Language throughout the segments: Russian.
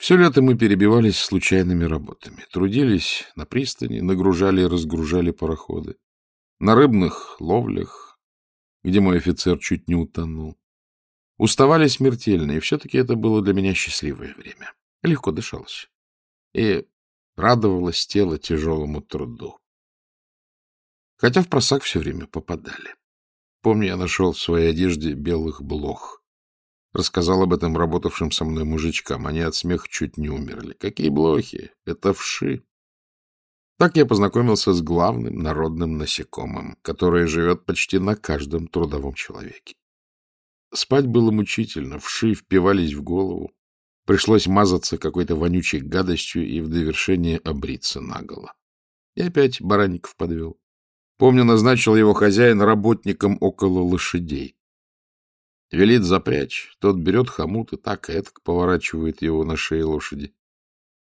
Все лето мы перебивались случайными работами. Трудились на пристани, нагружали и разгружали пароходы. На рыбных ловлях, где мой офицер чуть не утонул. Уставали смертельно, и все-таки это было для меня счастливое время. Легко дышалось. И радовалось тело тяжелому труду. Хотя в просак все время попадали. Помню, я нашел в своей одежде белых блох. Рассказал об этом работавшим со мной мужичкам. Они от смеха чуть не умерли. Какие блохи! Это вши! Так я познакомился с главным народным насекомым, которое живет почти на каждом трудовом человеке. Спать было мучительно, вши впивались в голову. Пришлось мазаться какой-то вонючей гадостью и в довершение обриться наголо. И опять баранников подвел. Помню, назначил его хозяин работником около лошадей. Велит запрячь, тот берет хомут и так и этак поворачивает его на шее лошади.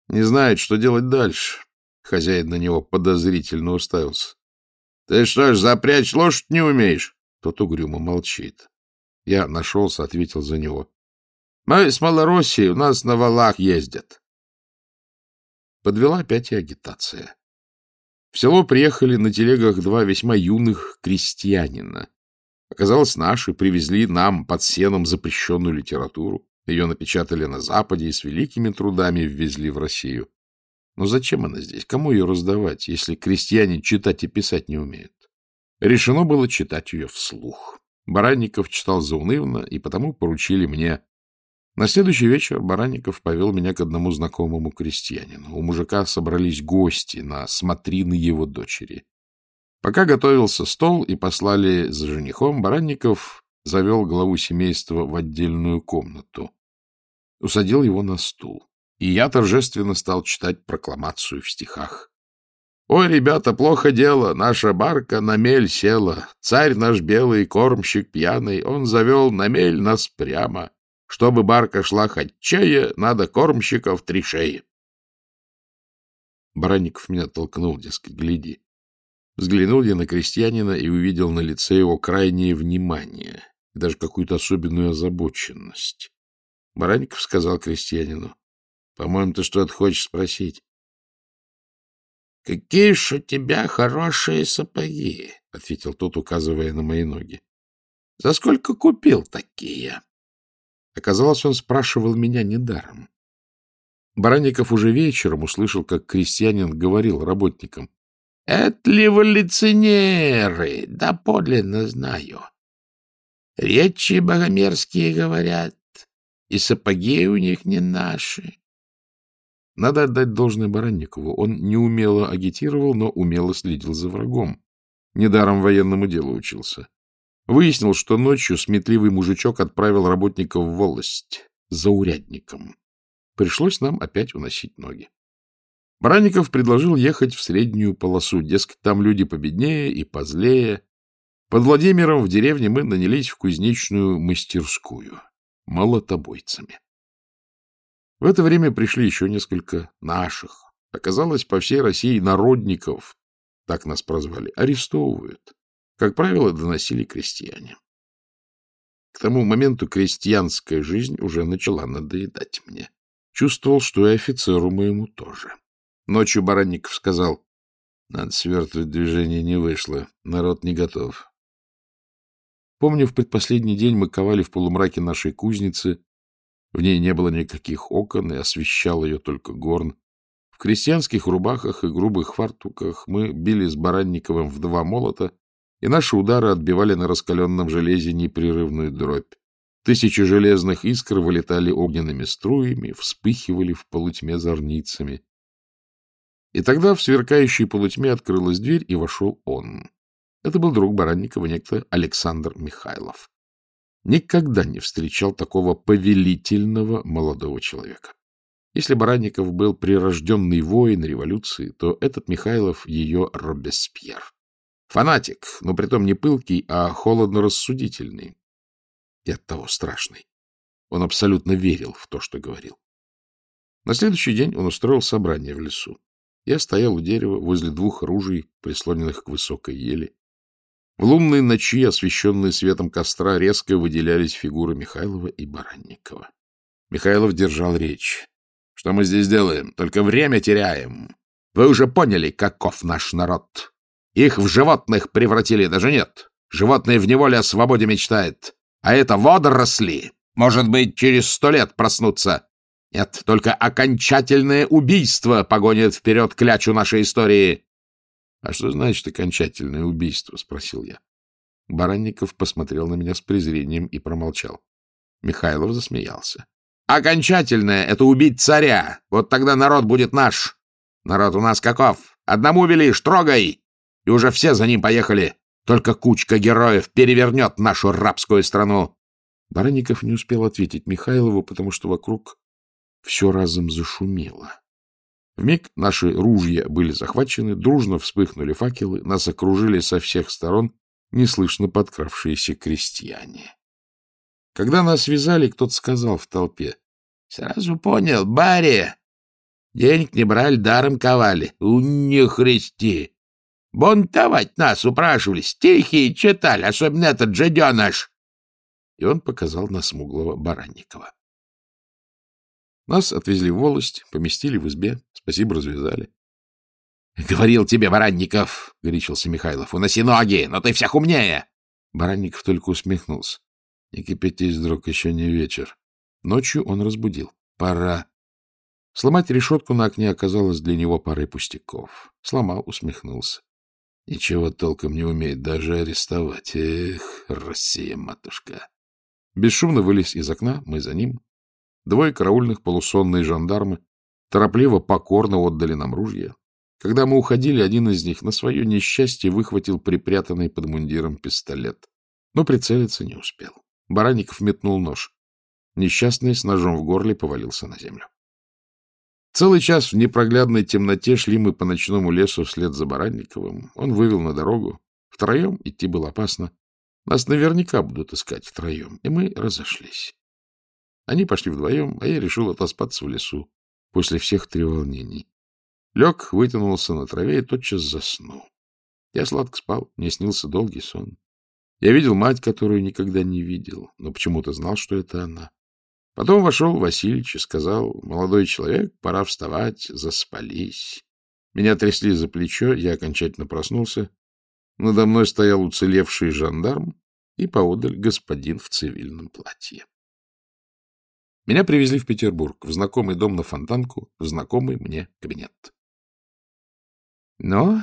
Не знает, что делать дальше. Хозяин на него подозрительно уставился. — Ты что ж, запрячь лошадь не умеешь? Тот угрюмо молчит. Я нашелся, ответил за него. — Мы с Малороссией, у нас на валах ездят. Подвела опять и агитация. В село приехали на телегах два весьма юных крестьянина, Оказалось, наши привезли нам под сеном запрещенную литературу. Ее напечатали на Западе и с великими трудами ввезли в Россию. Но зачем она здесь? Кому ее раздавать, если крестьяне читать и писать не умеют? Решено было читать ее вслух. Баранников читал заунывно, и потому поручили мне. На следующий вечер Баранников повел меня к одному знакомому крестьянину. У мужика собрались гости на смотрины его дочери. Пока готовился стол и послали за женихом, Баранников завел главу семейства в отдельную комнату. Усадил его на стул. И я торжественно стал читать прокламацию в стихах. «Ой, ребята, плохо дело, наша барка на мель села. Царь наш белый, кормщик пьяный, он завел на мель нас прямо. Чтобы барка шла хоть чая, надо кормщиков три шеи». Баранников меня толкнул, дескать, гляди. Взглянул я на крестьянина и увидел на лице его крайнее внимание, даже какую-то особенную озабоченность. Баранников сказал крестьянину, — По-моему, ты что-то хочешь спросить. — Какие ж у тебя хорошие сапоги, — ответил тот, указывая на мои ноги. — За сколько купил такие? Оказалось, он спрашивал меня недаром. Баранников уже вечером услышал, как крестьянин говорил работникам, это ли? Да подлинно знаю. Речи богомерзкие говорят, и сапоги у них не наши. Надо отдать должное Баранникову. Он не умело агитировал, но умело следил за врагом. Недаром военному делу учился. Выяснил, что ночью сметливый мужичок отправил работников в волость за урядником. Пришлось нам опять уносить ноги. Баранников предложил ехать в среднюю полосу, дескать, там люди победнее и позлее. Под Владимиром в деревне мы нанялись в кузнечную мастерскую молотобойцами. В это время пришли еще несколько наших. Оказалось, по всей России народников, так нас прозвали, арестовывают. Как правило, доносили крестьяне. К тому моменту крестьянская жизнь уже начала надоедать мне. Чувствовал, что и офицеру моему тоже. Ночью Баранников сказал, надо свертывать движение не вышло, народ не готов. Помню, в предпоследний день мы ковали в полумраке нашей кузницы. В ней не было никаких окон, и освещал ее только горн. В крестьянских рубахах и грубых фартуках мы били с Баранниковым в два молота, и наши удары отбивали на раскаленном железе непрерывную дробь. Тысячи железных искр вылетали огненными струями, вспыхивали в полутьме зорницами. И тогда в сверкающей полутьме открылась дверь, и вошел он. Это был друг Баранникова, некто Александр Михайлов. Никогда не встречал такого повелительного молодого человека. Если Баранников был прирожденный воин революции, то этот Михайлов — ее Робеспьер. Фанатик, но притом не пылкий, а холодно-рассудительный. И оттого страшный. Он абсолютно верил в то, что говорил. На следующий день он устроил собрание в лесу. Я стоял у дерева возле двух ружей, прислоненных к высокой ели. В лунной ночи, освещенные светом костра, резко выделялись фигуры Михайлова и Баранникова. Михайлов держал речь. Что мы здесь делаем? Только время теряем. Вы уже поняли, каков наш народ. Их в животных превратили, даже нет. Животное в неволе о свободе мечтает. А это водоросли. Может быть, через сто лет проснутся. Нет, только окончательное убийство погонит вперед клячу нашей истории. — А что значит окончательное убийство? — спросил я. Баранников посмотрел на меня с презрением и промолчал. Михайлов засмеялся. — Окончательное — это убить царя. Вот тогда народ будет наш. Народ у нас каков? Одному велишь, трогай! И уже все за ним поехали. Только кучка героев перевернет нашу рабскую страну. Баранников не успел ответить Михайлову, потому что вокруг все разом зашумело. Вмиг наши ружья были захвачены, дружно вспыхнули факелы, нас окружили со всех сторон неслышно подкравшиеся крестьяне. Когда нас связали, кто-то сказал в толпе. — Сразу понял, Барри, денег не брали, даром ковали. У них христи. Бунтовать нас упрашивали, стихи читали, особенно этот жаденыш. И он показал на смуглого Баранникова. Нас отвезли в волость, поместили в избе, спасибо, развязали. — Говорил тебе, Баранников, — горячился Михайлов, — уноси ноги, но ты всех умнее. Баранников только усмехнулся. — Не кипятись, друг, еще не вечер. Ночью он разбудил. Пора. Сломать решетку на окне оказалось для него парой пустяков. Сломал, усмехнулся. Ничего толком не умеет даже арестовать. Эх, Россия, матушка. Бесшумно вылез из окна, мы за ним. Двое караульных полусонные жандармы торопливо, покорно отдали нам ружья. Когда мы уходили, один из них на свое несчастье выхватил припрятанный под мундиром пистолет, но прицелиться не успел. Баранников метнул нож. Несчастный с ножом в горле повалился на землю. Целый час в непроглядной темноте шли мы по ночному лесу вслед за Баранниковым. Он вывел на дорогу. Втроем идти было опасно. Нас наверняка будут искать втроем, и мы разошлись. Они пошли вдвоем, а я решил отоспаться в лесу после всех треволнений. Лег, вытянулся на траве и тотчас заснул. Я сладко спал, мне снился долгий сон. Я видел мать, которую никогда не видел, но почему-то знал, что это она. Потом вошел Васильевич и сказал, молодой человек, пора вставать, заспались. Меня трясли за плечо, я окончательно проснулся. Надо мной стоял уцелевший жандарм и поодаль господин в цивильном платье. Меня привезли в Петербург, в знакомый дом на Фонтанку, в знакомый мне кабинет. — Ну,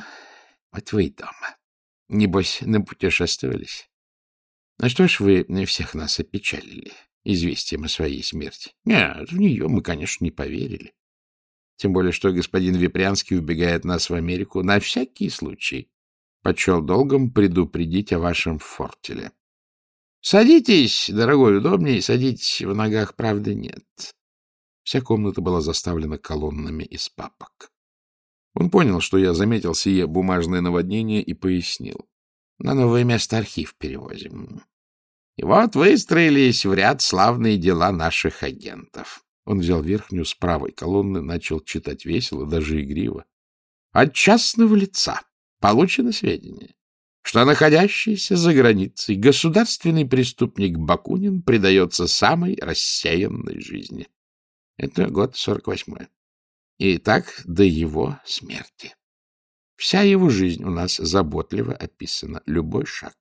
вот вы и дома. Небось, напутешествовались. Ну что ж вы всех нас опечалили известием о своей смерти? Нет, в нее мы, конечно, не поверили. Тем более, что господин Випрянский убегает нас в Америку на всякий случай. Почел долгом предупредить о вашем фортеле. Садитесь, дорогой, удобнее, садитесь, в ногах правды нет. Вся комната была заставлена колоннами из папок. Он понял, что я заметил сие бумажное наводнение и пояснил. На новое место архив перевозим. И вот выстроились в ряд славные дела наших агентов. Он взял верхнюю с правой колонны, начал читать весело, даже игриво. От частного лица получено сведения, что находящийся за границей государственный преступник Бакунин предается самой рассеянной жизни. Это год 48-й. И так до его смерти. Вся его жизнь у нас заботливо описана, любой шаг.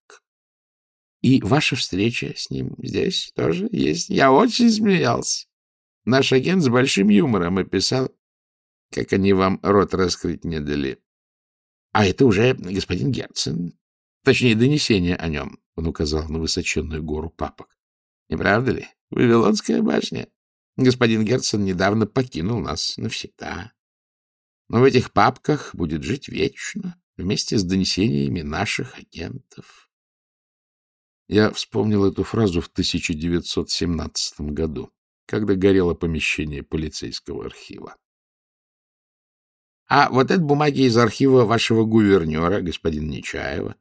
И ваша встреча с ним здесь тоже есть. Я очень смеялся. Наш агент с большим юмором описал, как они вам рот раскрыть не дали. А это уже господин Герцен, Точнее, донесение о нем. Он указал на высоченную гору папок. Не правда ли? Вавилонская башня. Господин Герцен недавно покинул нас навсегда. Но в этих папках будет жить вечно, вместе с донесениями наших агентов. Я вспомнил эту фразу в 1917 году, когда горело помещение полицейского архива. А вот это бумаги из архива вашего гувернера, господина Нечаева,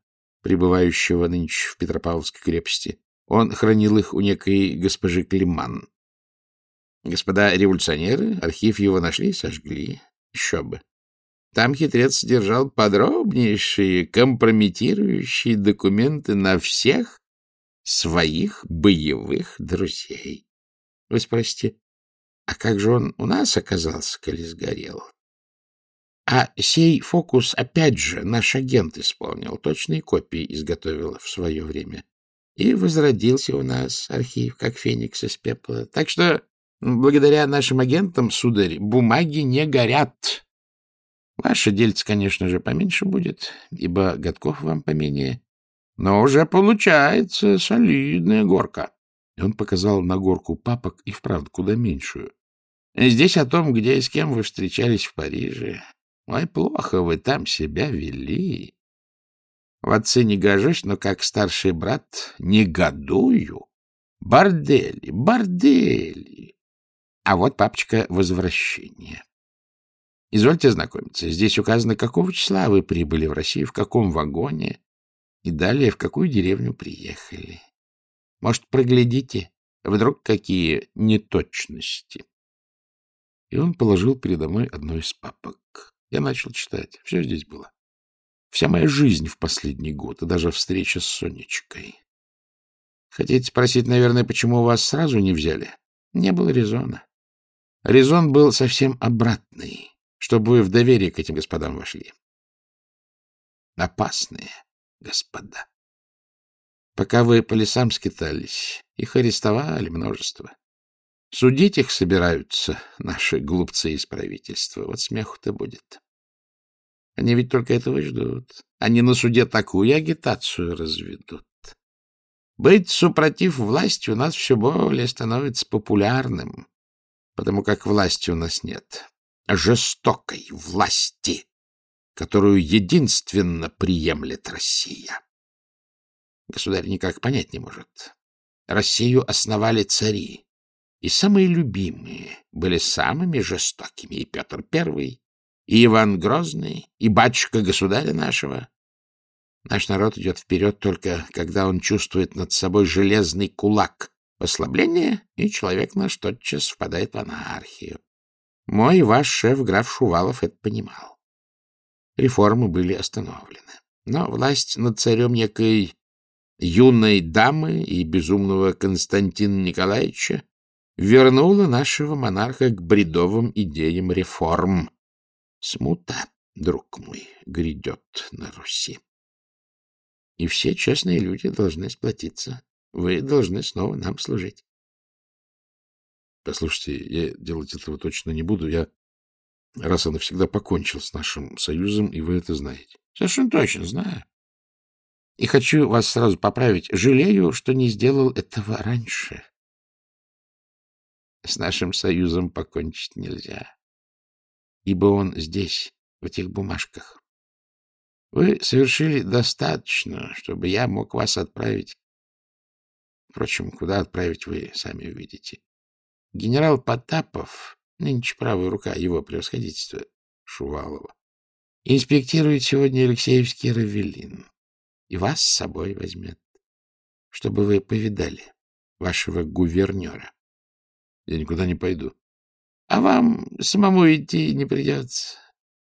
пребывающего нынче в Петропавловской крепости. Он хранил их у некой госпожи Климан. Господа революционеры архив его нашли и сожгли. Еще бы. Там хитрец содержал подробнейшие компрометирующие документы на всех своих боевых друзей. Вы спросите, А как же он у нас оказался, коли сгорел? А сей фокус, опять же, наш агент исполнил, точные копии изготовил в свое время. И возродился у нас архив, как феникс из пепла. Так что, благодаря нашим агентам, сударь, бумаги не горят. Ваше дельце, конечно же, поменьше будет, ибо годков вам поменее. Но уже получается солидная горка. И он показал на горку папок и вправду куда меньшую. Здесь о том, где и с кем вы встречались в Париже. Ой, плохо вы там себя вели. В отцы не гожусь, но как старший брат негодую. Бордели, бордели. А вот, папочка, возвращение. Извольте знакомиться. Здесь указано, какого числа вы прибыли в Россию, в каком вагоне, и далее в какую деревню приехали. Может, проглядите, вдруг какие неточности. И он положил передо мной одну из папок. Я начал читать. Все здесь было. Вся моя жизнь в последний год, и даже встреча с Сонечкой. Хотите спросить, наверное, почему вас сразу не взяли? Не было резона. Резон был совсем обратный, чтобы вы в доверие к этим господам вошли. Опасные господа. Пока вы по лесам скитались, их арестовали множество. Судить их собираются наши глупцы из правительства. Вот смеху-то будет. Они ведь только этого и ждут. Они на суде такую агитацию разведут. Быть супротив власти у нас все более становится популярным, потому как власти у нас нет. Жестокой власти, которую единственно приемлет Россия. Государь никак понять не может. Россию основали цари, и самые любимые были самыми жестокими. И Петр Первый, и Иван Грозный, и батюшка государя нашего. Наш народ идет вперед только, когда он чувствует над собой железный кулак ослабление, и человек наш тотчас впадает в анархию. Мой ваш шеф, граф Шувалов, это понимал. Реформы были остановлены. Но власть над царем некой юной дамы и безумного Константина Николаевича вернула нашего монарха к бредовым идеям реформ. Смута, друг мой, грядет на Руси. И все честные люди должны сплотиться. Вы должны снова нам служить. Послушайте, я делать этого точно не буду. Я раз и навсегда покончил с нашим союзом, и вы это знаете. Совершенно точно знаю. И хочу вас сразу поправить. Жалею, что не сделал этого раньше. С нашим союзом покончить нельзя, ибо он здесь, в этих бумажках. Вы совершили достаточно, чтобы я мог вас отправить. Впрочем, куда отправить вы сами увидите. Генерал Потапов, нынче правая рука его превосходительства Шувалова, инспектирует сегодня Алексеевский Равелин и вас с собой возьмет, чтобы вы повидали вашего гувернера. Я никуда не пойду. А вам самому идти не придется.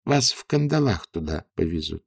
Вас в кандалах туда повезут.